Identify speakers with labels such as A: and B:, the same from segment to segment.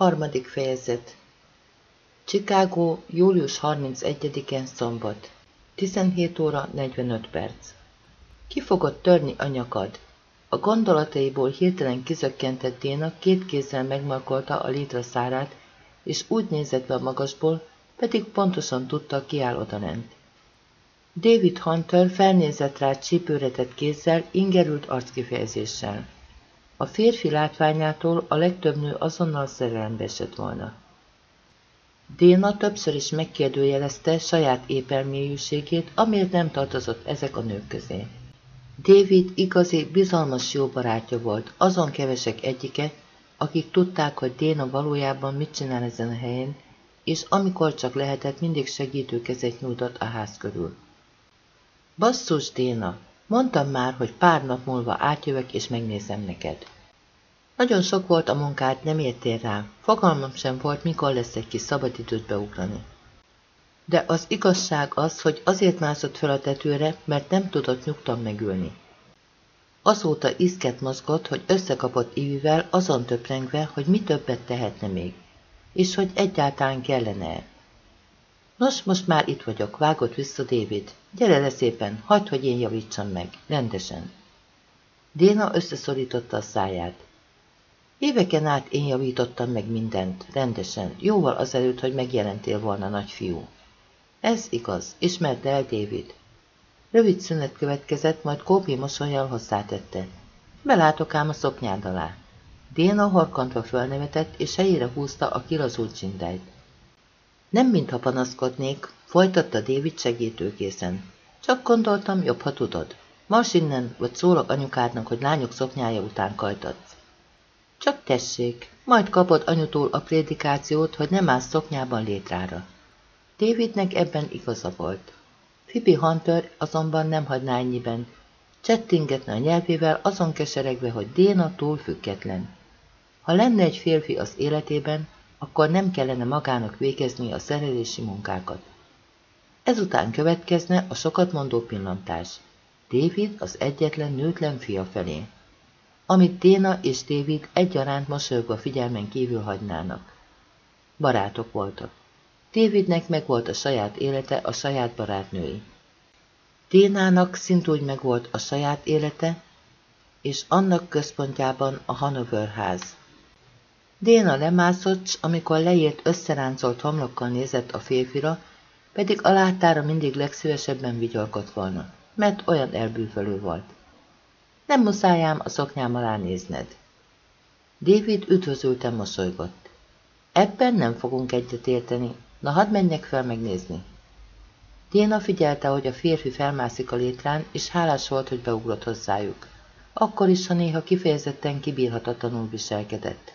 A: Harmadik fejezet Chicago, július 31-en szombat. 17 óra 45 perc. Ki fogott törni a nyakad? A gondolataiból hirtelen kizökkentett Déna két kézzel megmarkolta a létre szárát, és úgy nézett be a magasból, pedig pontosan tudta, ki áll odalent. David Hunter felnézett rá csípőretett kézzel, ingerült arckifejezéssel. A férfi látványától a legtöbb nő azonnal szerelembe esett volna. Déna többször is megkérdőjelezte saját épelmélyűségét, amiért nem tartozott ezek a nők közé. David igazi, bizalmas jó barátja volt, azon kevesek egyike, akik tudták, hogy Déna valójában mit csinál ezen a helyen, és amikor csak lehetett, mindig segítő kezet nyújtott a ház körül. Basszus, Déna, mondtam már, hogy pár nap múlva átjövök és megnézem neked. Nagyon sok volt a munkád, nem értél rá. Fogalmam sem volt, mikor lesz egy kis szabadidőt beugrani. De az igazság az, hogy azért mászott fel a tetőre, mert nem tudott nyugtan megülni. Azóta izget mozgott, hogy összekapott Ivivel, azon töprengve, hogy mi többet tehetne még, és hogy egyáltalán kellene -e. Nos, most már itt vagyok, vágott vissza David. Gyere le szépen, hagyd, hogy én javítsam meg, rendesen. Déna összeszorította a száját. Éveken át én javítottam meg mindent, rendesen, jóval azelőtt, hogy megjelentél volna, nagyfiú. Ez igaz, ismerte el David. Rövid szünet következett, majd Kópi mosolyjal hozzátette. Belátok ám a szoknyád alá. Déna horkantva fölnevetett, és helyére húzta a kilazult csindájt. Nem mintha panaszkodnék, folytatta David segítőkészen. Csak gondoltam, jobb, ha tudod. Mars innen, vagy szólok anyukádnak, hogy lányok szoknyája után kajtatsz. Csak tessék, majd kapod anyutól a prédikációt, hogy nem állsz szoknyában létrára. Davidnek ebben igaza volt. Phoebe Hunter azonban nem hagyná ennyiben. Csettingetne a nyelvével, azon keseregve, hogy Déna túl független. Ha lenne egy férfi az életében, akkor nem kellene magának végezni a szerelési munkákat. Ezután következne a sokat mondó pillantás. David az egyetlen nőtlen fia felé amit Téna és David egyaránt mosolyogva figyelmen kívül hagynának. Barátok voltak. Davidnek meg volt a saját élete, a saját barátnői. Ténának szintúgy meg volt a saját élete, és annak központjában a Hanover ház. Déna lemászott, amikor leírt összeráncolt homlokkal nézett a férfira, pedig a látára mindig legszívesebben vigyalkott volna, mert olyan elbűvölő volt. Nem muszájám a szoknyám alá nézned. David üdvözültem mosolygott. Ebben nem fogunk egyet érteni. Na hadd menjek fel megnézni. Déna figyelte, hogy a férfi felmászik a létrán, és hálás volt, hogy beugrott hozzájuk. Akkor is, ha néha kifejezetten kibírhatatlanul viselkedett.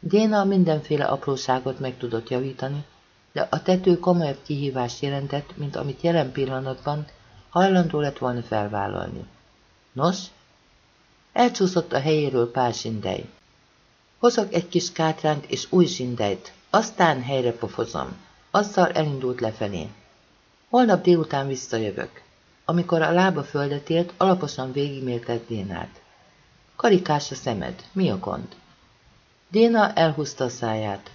A: Déna mindenféle apróságot meg tudott javítani, de a tető komolyabb kihívást jelentett, mint amit jelen pillanatban hajlandó lett volna felvállalni. Nos, Elcsúszott a helyéről pár zsindej. Hozok egy kis kátránt és új zsindejt, aztán helyre pofozom. Azzal elindult lefelé. Holnap délután visszajövök. Amikor a lába földet ért, alaposan végigmértett Dénát. Karikás a szemed, mi a gond? Déna elhúzta a száját.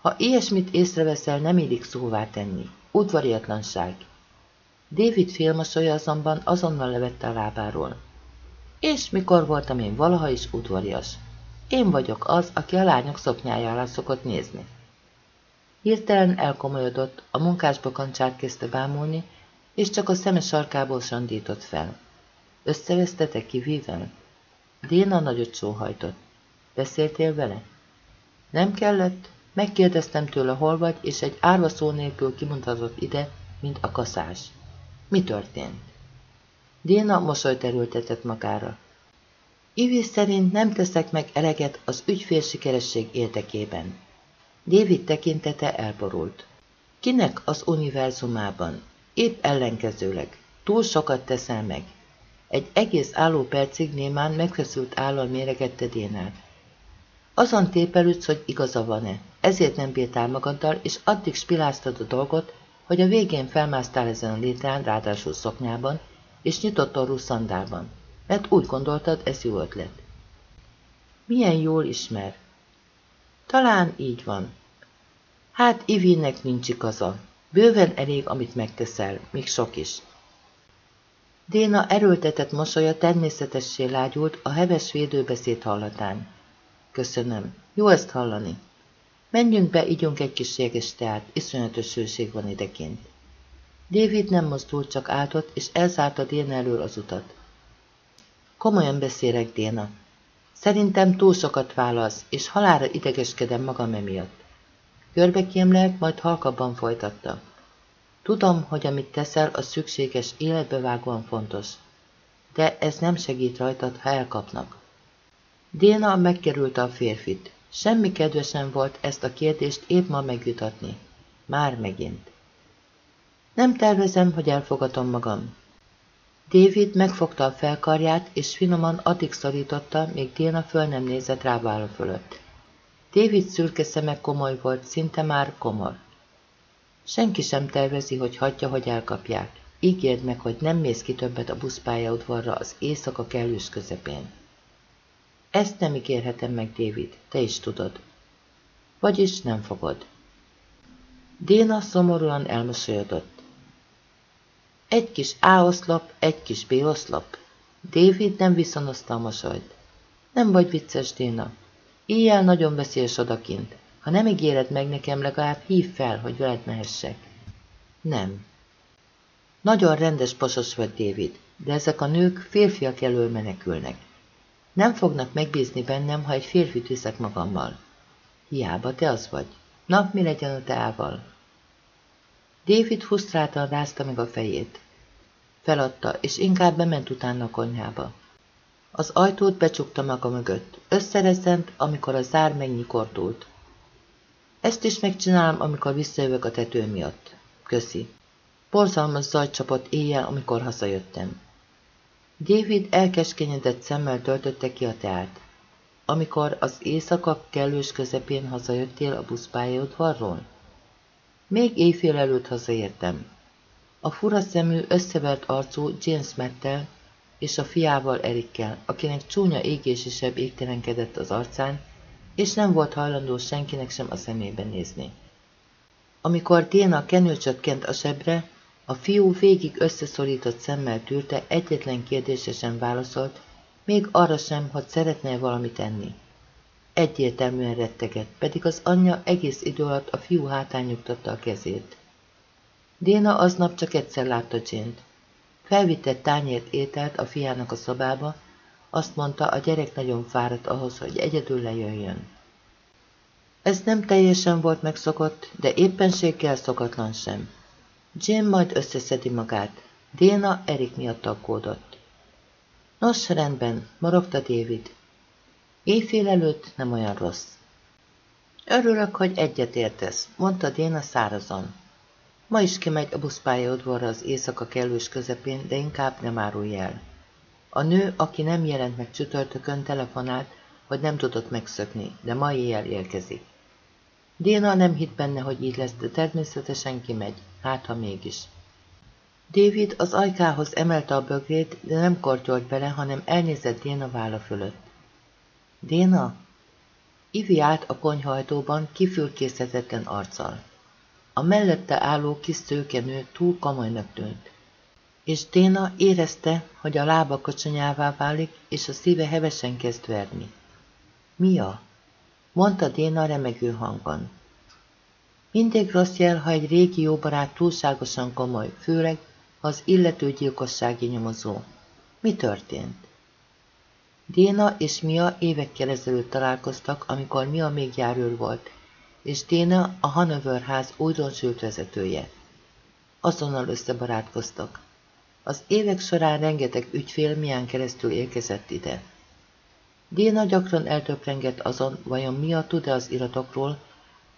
A: Ha ilyesmit észreveszel, nem illik szóvá tenni. Udvariatlanság. David félmosolya azonban azonnal levette a lábáról. És mikor voltam én valaha is udvarias? Én vagyok az, aki a lányok szoknyája alá szokott nézni. Hirtelen elkomolyodott, a munkásba kancsát kezdte bámulni, és csak a szeme sarkából sandított fel. Összevesztetek kivével? Déna nagyot sóhajtott. Beszéltél vele? Nem kellett, megkérdeztem tőle hol vagy, és egy árva szó nélkül kimondhatott ide, mint a kaszás. Mi történt? Déna mosolyt erőltetett magára. Ivi szerint nem teszek meg eleget az ügyfél sikeresség érdekében. David tekintete elborult. Kinek az univerzumában? Épp ellenkezőleg. Túl sokat teszel meg. Egy egész álló percig némán megfeszült állal méregette Dénát. Azon tépelődsz, hogy igaza van-e, ezért nem bírtál magaddal, és addig spiláztad a dolgot, hogy a végén felmásztál ezen a létrán, ráadásul szoknyában, és nyitott orrú szandálban, mert úgy gondoltad, ez jó ötlet. Milyen jól ismer. Talán így van. Hát Ivinnek nincs igaza. Bőven elég, amit megteszel, még sok is. Déna erőltetett mosolya természetessé lágyult a heves védőbeszéd hallatán. Köszönöm. Jó ezt hallani. Menjünk be, ígyunk egy kis jéges teát, iszonyatos hőség van idekint. David nem mozdult, csak áltott, és elzárta Déna elől az utat. Komolyan beszélek, Déna. Szerintem túl sokat válasz, és halára idegeskedem magam emiatt. Körbekémlelt, majd halkabban folytatta. Tudom, hogy amit teszel, az szükséges, életbevágóan fontos. De ez nem segít rajtad, ha elkapnak. Déna megkerülte a férfit. Semmi kedvesen volt ezt a kérdést épp ma megjutatni. Már megint. Nem tervezem, hogy elfogatom magam. David megfogta a felkarját, és finoman addig szorította, még Déna föl nem nézett rá válla fölött. David szürke szeme komoly volt, szinte már komor. Senki sem tervezi, hogy hagyja, hogy elkapják. Ígérd meg, hogy nem mész ki többet a buszpályaudvarra az éjszaka kellős közepén. Ezt nem ígérhetem meg, David, te is tudod. Vagyis nem fogod. Déna szomorúan elmosolyodott. Egy kis A oszlop, egy kis B oszlop. David nem viszonozta a mosolyt. Nem vagy vicces, Déna. Éjjel nagyon veszélyes odakint. Ha nem ígéred meg nekem, legalább hív fel, hogy veled mehessek. Nem. Nagyon rendes pasos vagy, David, de ezek a nők férfiak elől menekülnek. Nem fognak megbízni bennem, ha egy férfit viszek magammal. Hiába te az vagy. Na, mi legyen a teával? David fusztráltan rázta meg a fejét. Feladta, és inkább bement utána a konyhába. Az ajtót becsukta maga mögött. Összerezzent, amikor a zár megnyikordult. Ezt is megcsinálom, amikor visszajövök a tető miatt. Köszi. Borzalmas zaj csapott éjjel, amikor hazajöttem. David elkeskenyedett szemmel töltötte ki a teát. Amikor az éjszaka kellős közepén hazajöttél a buszpályaudvarról? Még éjfél előtt hazaértem. A fura szemű, összevert arcú James Mettel és a fiával Erikkel, akinek csúnya égésesebb égtelenkedett az arcán, és nem volt hajlandó senkinek sem a szemébe nézni. Amikor Déna kenő csökkent a sebre, a fiú végig összeszorított szemmel tűrte, egyetlen kérdése sem válaszolt, még arra sem, hogy szeretne valamit tenni. Egyértelműen rettegett, pedig az anyja egész idő alatt a fiú hátán nyugtatta a kezét. Déna aznap csak egyszer látta Jane-t. Felvitte tányért ételt a fiának a szobába, azt mondta, a gyerek nagyon fáradt ahhoz, hogy egyedül lejöjjön. Ez nem teljesen volt megszokott, de éppenséggel szokatlan sem. Jim majd összeszedi magát. Déna Erik miatt aggódott. Nos, rendben, morogta David. Éjfél előtt nem olyan rossz. Örülök, hogy egyet értesz, mondta Déna szárazon. Ma is kimegy a buszpályaudvarra az éjszaka kellős közepén, de inkább nem árulj el. A nő, aki nem jelent meg csütörtökön, telefonált, hogy nem tudott megszökni, de ma éjjel érkezik. Déna nem hitt benne, hogy így lesz, de természetesen kimegy, hát ha mégis. David az ajkához emelte a bögrét, de nem kortyolt bele, hanem elnézett Déna válla fölött. Déna? Ivi állt a konyhajtóban kifülkészhetetlen arccal. A mellette álló kis szőkenő túl komolynak tűnt és Déna érezte, hogy a lába kocsonyává válik, és a szíve hevesen kezd verni. Mia? mondta Déna remegő hangon. Mindig rossz jel, ha egy régi jó barát túlságosan komoly, főleg, az illető gyilkossági nyomozó. Mi történt? Déna és Mia évekkel ezelőtt találkoztak, amikor Mia még járőr volt, és Déna a Hanover ház újdonsült vezetője. Azonnal összebarátkoztak. Az évek során rengeteg ügyfél milyen keresztül érkezett ide. Déna gyakran eltöprengett azon, vajon mi a tud-e az iratokról,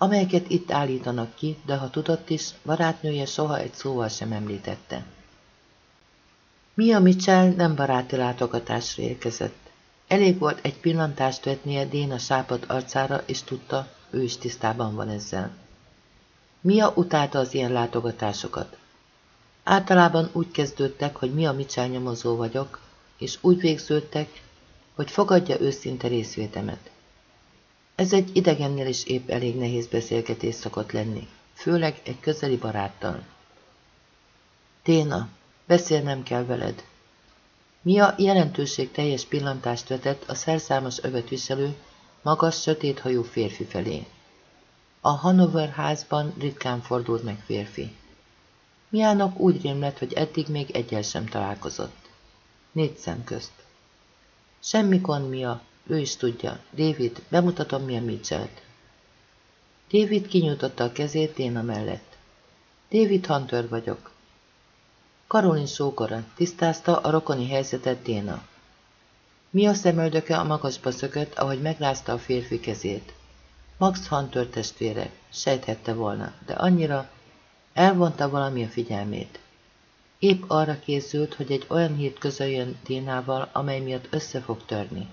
A: amelyeket itt állítanak ki, de ha tudott is, barátnője soha egy szóval sem említette. Mia Mitchell nem baráti látogatásra érkezett. Elég volt egy pillantást vetnie Déna sápat arcára, és tudta, ő is tisztában van ezzel. Mia utálta az ilyen látogatásokat. Általában úgy kezdődtek, hogy mi a Mitchell nyomozó vagyok, és úgy végződtek, hogy fogadja őszinte részvétemet. Ez egy idegennél is épp elég nehéz beszélgetés szokott lenni, főleg egy közeli baráttal. Téna, beszélnem kell veled. Mia jelentőség teljes pillantást vetett a szerszámos övet viselő, magas, sötéthajú férfi felé. A Hanover házban ritkán fordult meg férfi. Miának úgy rémlett, hogy eddig még egyel sem találkozott. Négy szem közt. Semmi gond, Mia, ő is tudja. David, bemutatom Mia Mitchell-t. David kinyújtotta a kezét Déna mellett. David Hunter vagyok. Karolin sógora, tisztázta a rokoni helyzetet Déna. Mia szemöldöke a magasba szökött, ahogy megrázta a férfi kezét. Max Hunter testvére, sejthette volna, de annyira elvonta valami a figyelmét. Épp arra készült, hogy egy olyan hírt közöljön Dénával, amely miatt össze fog törni.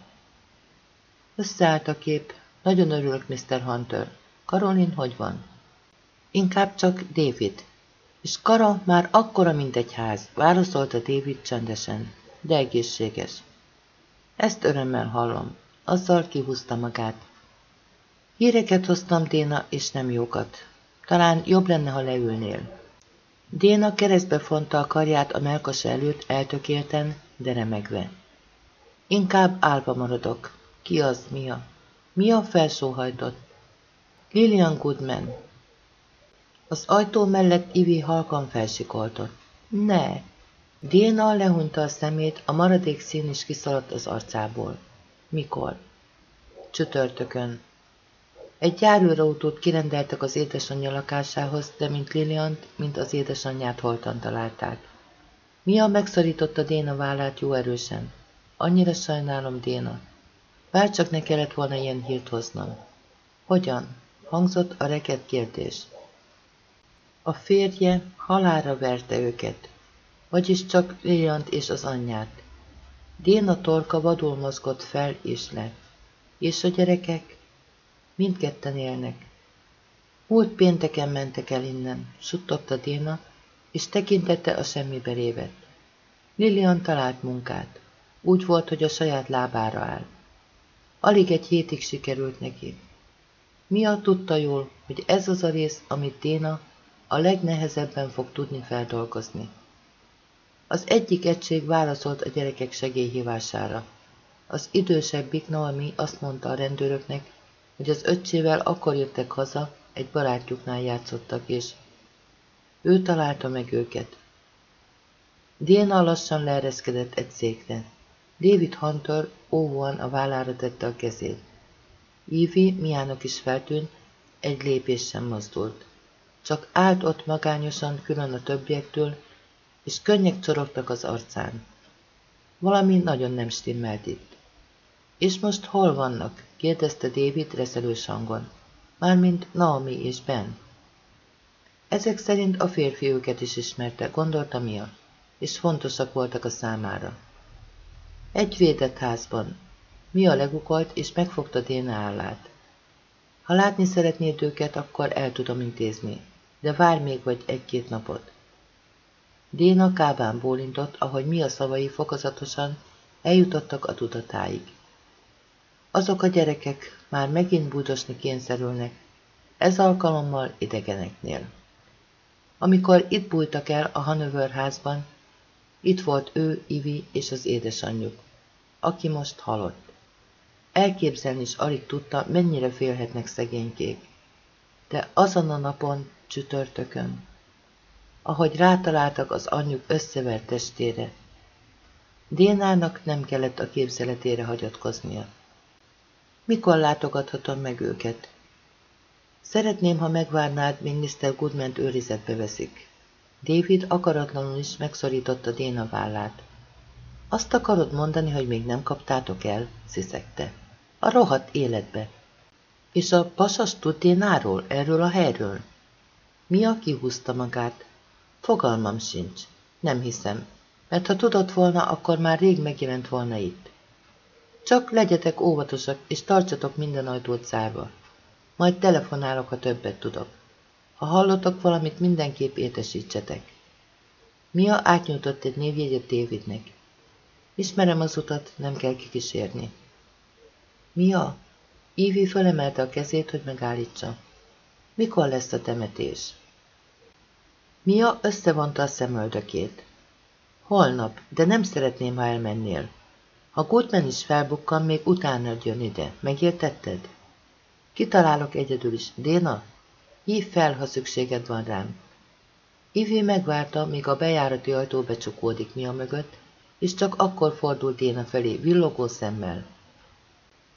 A: Összeállt a kép. Nagyon örülök, Mr. Hunter. Karolin hogy van? Inkább csak David. És Kara már akkora, mint egy ház, válaszolta David csendesen, de egészséges. Ezt örömmel hallom. Azzal kihúzta magát. Híreket hoztam, Déna, és nem jókat. Talán jobb lenne, ha leülnél. Déna keresztbe fonta a karját a melkasa előtt eltökélten, de remegve. Inkább álba maradok. Ki az, Mia? Mia felsóhajtott. Lillian Goodman. Az ajtó mellett Ivi halkan felsikoltott. Ne! Déna lehunta a szemét, a maradék szín is kiszaladt az arcából. Mikor? Csütörtökön. Egy járőrautót kirendeltek az édesanyja lakásához, de mint Liliant, mint az édesanyját holtan találták. Mia megszorította Déna vállát jó erősen. Annyira sajnálom, Déna. Bár csak ne kellett volna ilyen hírt hoznom. Hogyan? Hangzott a reket kérdés. A férje halára verte őket, vagyis csak Liliant és az anyját. Déna torka vadul mozgott fel és le. És a gyerekek? Mindketten élnek. Múlt pénteken mentek el innen, suttogta Déna, és tekintette a semmibe révet. Lilian talált munkát. Úgy volt, hogy a saját lábára áll. Alig egy hétig sikerült neki. Mia tudta jól, hogy ez az a rész, amit Déna a legnehezebben fog tudni feldolgozni. Az egyik egység válaszolt a gyerekek segélyhívására. Az idősebbik Naomi azt mondta a rendőröknek, hogy az öccsével akkor jöttek haza, egy barátjuknál játszottak, és ő találta meg őket. Déna lassan leereszkedett egy székre. David Hunter óvóan a vállára tette a kezét. Ivy Miának is feltűnt, egy lépés sem mozdult. Csak állt ott magányosan külön a többiektől, és könnyek csorogtak az arcán. Valami nagyon nem stimmelt itt. És most hol vannak? kérdezte David reszelős hangon. Mármint Naomi és Ben. Ezek szerint a férfi őket is ismerte, gondolta Mia, és fontosak voltak a számára. Egy védett házban. Mia legukolt, és megfogta Déna állát. Ha látni szeretnéd őket, akkor el tudom intézni, de várj még vagy egy-két napot. Déna kábán bólintott, ahogy Mia szavai fokozatosan eljutottak a tudatáig. Azok a gyerekek már megint búdosni kényszerülnek, ez alkalommal idegeneknél. Amikor itt bújtak el a Hanover házban, itt volt ő, Ivi és az édesanyjuk, aki most halott. Elképzelni is alig tudta, mennyire félhetnek szegénykék. De azon a napon, csütörtökön, ahogy rátaláltak az anyjuk összevert testére, Dénának nem kellett a képzeletére hagyatkoznia. Mikor látogathatom meg őket? Szeretném, ha megvárnád, míg Mr. goodman őrizetbe veszik. David akaratlanul is megszorította Déna vállát. Azt akarod mondani, hogy még nem kaptátok el? sziszegte. A rohadt életbe. És a pasas tud Dénáról, erről a helyről? Mia kihúzta magát. Fogalmam sincs. Nem hiszem, mert ha tudott volna, akkor már rég megjelent volna itt. Csak legyetek óvatosak, és tartsatok minden ajtót zárva. Majd telefonálok, ha többet tudok. Ha hallotok valamit, mindenképp értesítsetek. Mia átnyújtott egy névjegyet Davidnek. Ismerem az utat, nem kell kikísérni. Mia? Ívi felemelte a kezét, hogy megállítsa. Mikor lesz a temetés? Mia összevonta a szemöldökét. Holnap, de nem szeretném, ha elmennél. Ha Goodman is felbukkan, még utána jön ide. Megértetted? Kitalálok egyedül is. Déna, hív fel, ha szükséged van rám. Ivi megvárta, míg a bejárati ajtó becsukódik Mia mögött, és csak akkor fordult Déna felé villogó szemmel.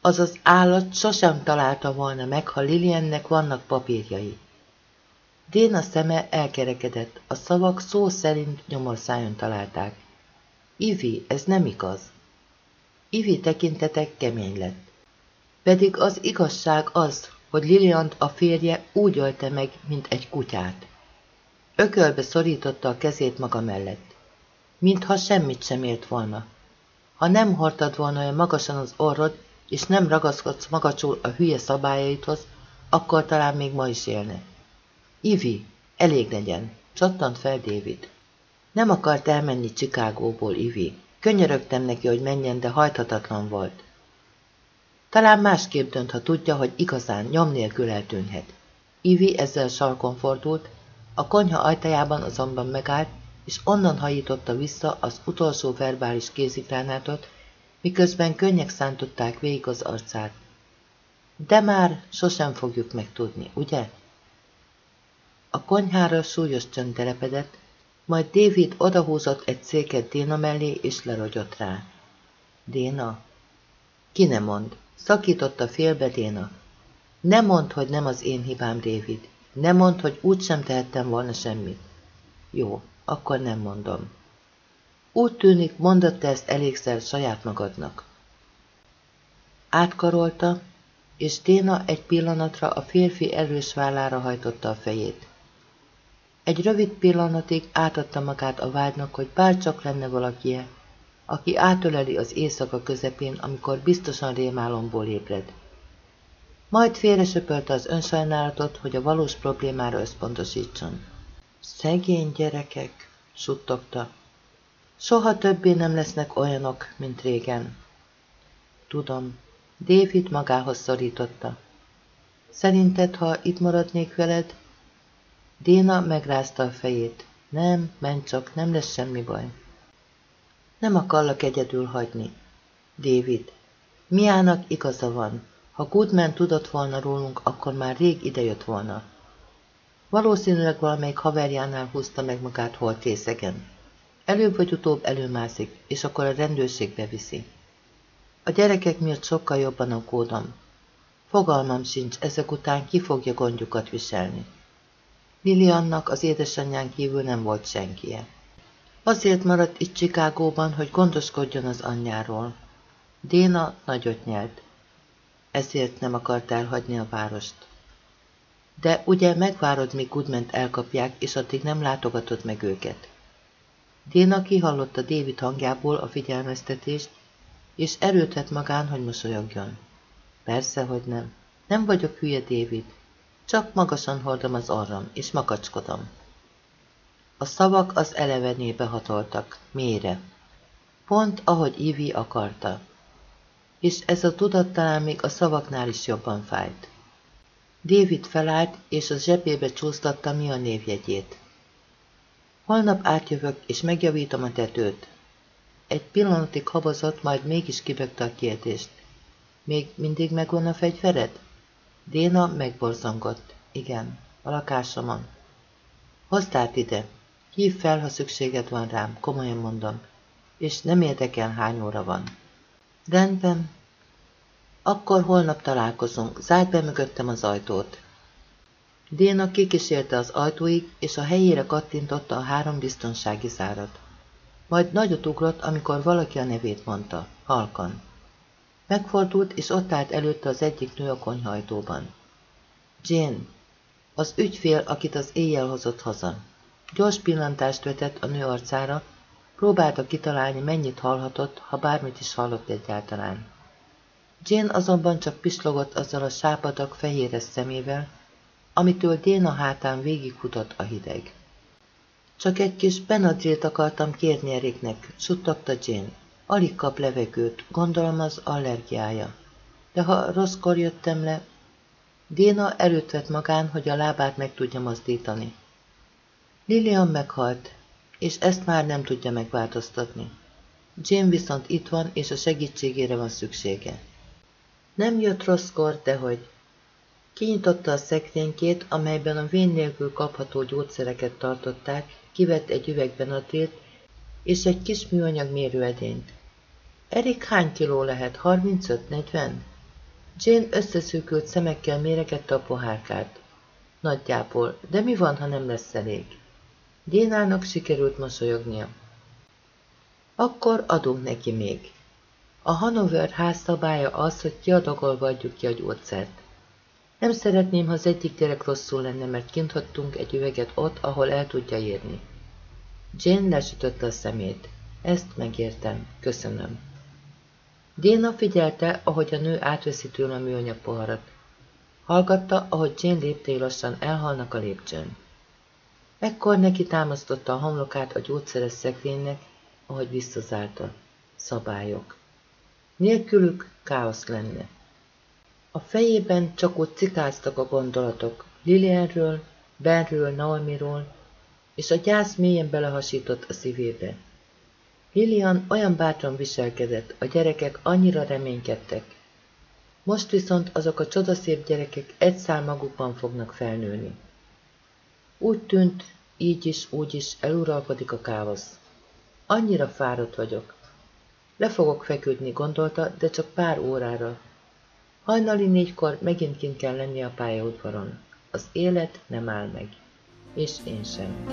A: Az az állat sosem találta volna meg, ha Liliennek vannak papírjai. Déna szeme elkerekedett, a szavak szó szerint nyomorszájon találták. Ivi, ez nem igaz. Ivi tekintetek kemény lett. Pedig az igazság az, hogy Liliant a férje úgy ölte meg, mint egy kutyát. Ökölbe szorította a kezét maga mellett. Mintha semmit sem ért volna. Ha nem hordtad volna olyan magasan az orrod, és nem ragaszkodsz magacsul a hülye szabályaithoz, akkor talán még ma is élne. Ivi, elég legyen, csattant fel David. Nem akart elmenni Csikágóból, Ivi. Könyörögtem neki, hogy menjen, de hajthatatlan volt. Talán másképp dönt, ha tudja, hogy igazán nyom nélkül eltűnhet. Ivi ezzel sarkon fordult, a konyha ajtajában azonban megállt, és onnan hajította vissza az utolsó verbális kézifránátot, miközben könnyek szántották végig az arcát. De már sosem fogjuk megtudni, ugye? A konyhára súlyos csönd telepedett, majd David odahúzott egy széket Déna mellé, és lerogyott rá. Déna? Ki ne mond? Szakította félbe Déna. Ne mondd, hogy nem az én hibám, David. Ne mondd, hogy úgy sem tehettem volna semmit. Jó, akkor nem mondom. Úgy tűnik, mondd te ezt elégszer saját magadnak. Átkarolta, és Déna egy pillanatra a férfi erős vállára hajtotta a fejét. Egy rövid pillanatig átadta magát a vágynak, hogy bárcsak lenne valakie, aki átöleli az éjszaka közepén, amikor biztosan rémálomból ébred. Majd félresöpölte az önsajnálatot, hogy a valós problémára összpontosítson. Szegény gyerekek, suttogta. Soha többé nem lesznek olyanok, mint régen. Tudom, David magához szorította. Szerinted, ha itt maradnék veled, Déna megrázta a fejét. Nem, menj csak, nem lesz semmi baj. Nem akarlak egyedül hagyni. David, Miának igaza van. Ha Goodman tudott volna rólunk, akkor már rég idejött volna. Valószínűleg valamelyik haverjánál húzta meg magát hol részegen. Előbb vagy utóbb előmászik, és akkor a rendőrség beviszi. A gyerekek miatt sokkal jobban aggódom. Fogalmam sincs, ezek után ki fogja gondjukat viselni. Liliannak az édesanyján kívül nem volt senkie. Azért maradt itt Csikágóban, hogy gondoskodjon az anyjáról. Déna nagyot nyelt. Ezért nem akart elhagyni a várost. De ugye megvárod, míg Goodment elkapják, és addig nem látogatod meg őket. Déna kihallotta David hangjából a figyelmeztetést, és erőt vett magán, hogy mosolyogjon. Persze, hogy nem. Nem vagyok hülye, David. Csak magasan hordom az orrom, és makacskodom. A szavak az elevenébe hatoltak, mélyre. Pont ahogy Ivi akarta. És ez a tudat talán még a szavaknál is jobban fájt. David felállt, és a zsebébe csúsztatta mi a névjegyét. Holnap átjövök, és megjavítom a tetőt. Egy pillanatig habozott, majd mégis kibökte a kérdést. Még mindig megvan a fegyvered? Déna megborzongott. Igen, a lakásomon. Hozd át ide. Hív fel, ha szükséged van rám, komolyan mondom. És nem érdekel, hány óra van. Rendben. Akkor holnap találkozunk. Zárd be mögöttem az ajtót. Déna kikísérte az ajtóig, és a helyére kattintotta a három biztonsági zárat. Majd nagyot ugrott, amikor valaki a nevét mondta, halkan. Megfordult, és ott állt előtte az egyik nő a konyhajtóban. Jane, az ügyfél, akit az éjjel hozott haza. Gyors pillantást vetett a nő arcára, próbálta kitalálni, mennyit hallhatott, ha bármit is hallott egyáltalán. Jane azonban csak pislogott azzal a sápadak fehéres szemével, amitől Déna hátán végigfutott a hideg. Csak egy kis Benadrylt akartam kérni Eriknek, suttogta Jane. Alig kap levegőt, gondolom az allergiája. De ha rosszkor jöttem le, Déna erőt vett magán, hogy a lábát meg tudja mozdítani. Lilian meghalt, és ezt már nem tudja megváltoztatni. Jane viszont itt van, és a segítségére van szüksége. Nem jött rosszkor, de hogy kinyitotta a szekrénykét, amelyben a vén nélkül kapható gyógyszereket tartották, kivett egy üvegben a tét, és egy kis műanyag mérőedényt. Erik hány kiló lehet? 35-40? Jane összeszűkült szemekkel méregette a pohárkát. Nagyjából, de mi van, ha nem lesz elég? Dénának sikerült mosolyognia. Akkor adunk neki még. A Hanover házszabálya az, hogy kiadagolva adjuk ki a gyógyszert. Nem szeretném, ha az egyik gyerek rosszul lenne, mert kint hagytunk egy üveget ott, ahol el tudja írni. Jane lesütötte a szemét. Ezt megértem. Köszönöm. Déna figyelte, ahogy a nő átveszi tőle a műanyag poharat. Hallgatta, ahogy Jane léptei lassan elhalnak a lépcsőn. Ekkor neki támasztotta a homlokát a gyógyszeres szekrénynek, ahogy visszazárta. Szabályok. Nélkülük káosz lenne. A fejében csak ott cikáztak a gondolatok. Lilienről, Benről, Naomiról, és a gyász mélyen belehasított a szívébe. Lilian olyan bátran viselkedett, a gyerekek annyira reménykedtek. Most viszont azok a csodaszép gyerekek egy szál magukban fognak felnőni. Úgy tűnt, így is, úgy is eluralkodik a káosz. Annyira fáradt vagyok. Le fogok feküdni, gondolta, de csak pár órára. Hajnali négykor megint kint kell lenni a pályaudvaron. Az élet nem áll meg. És én sem.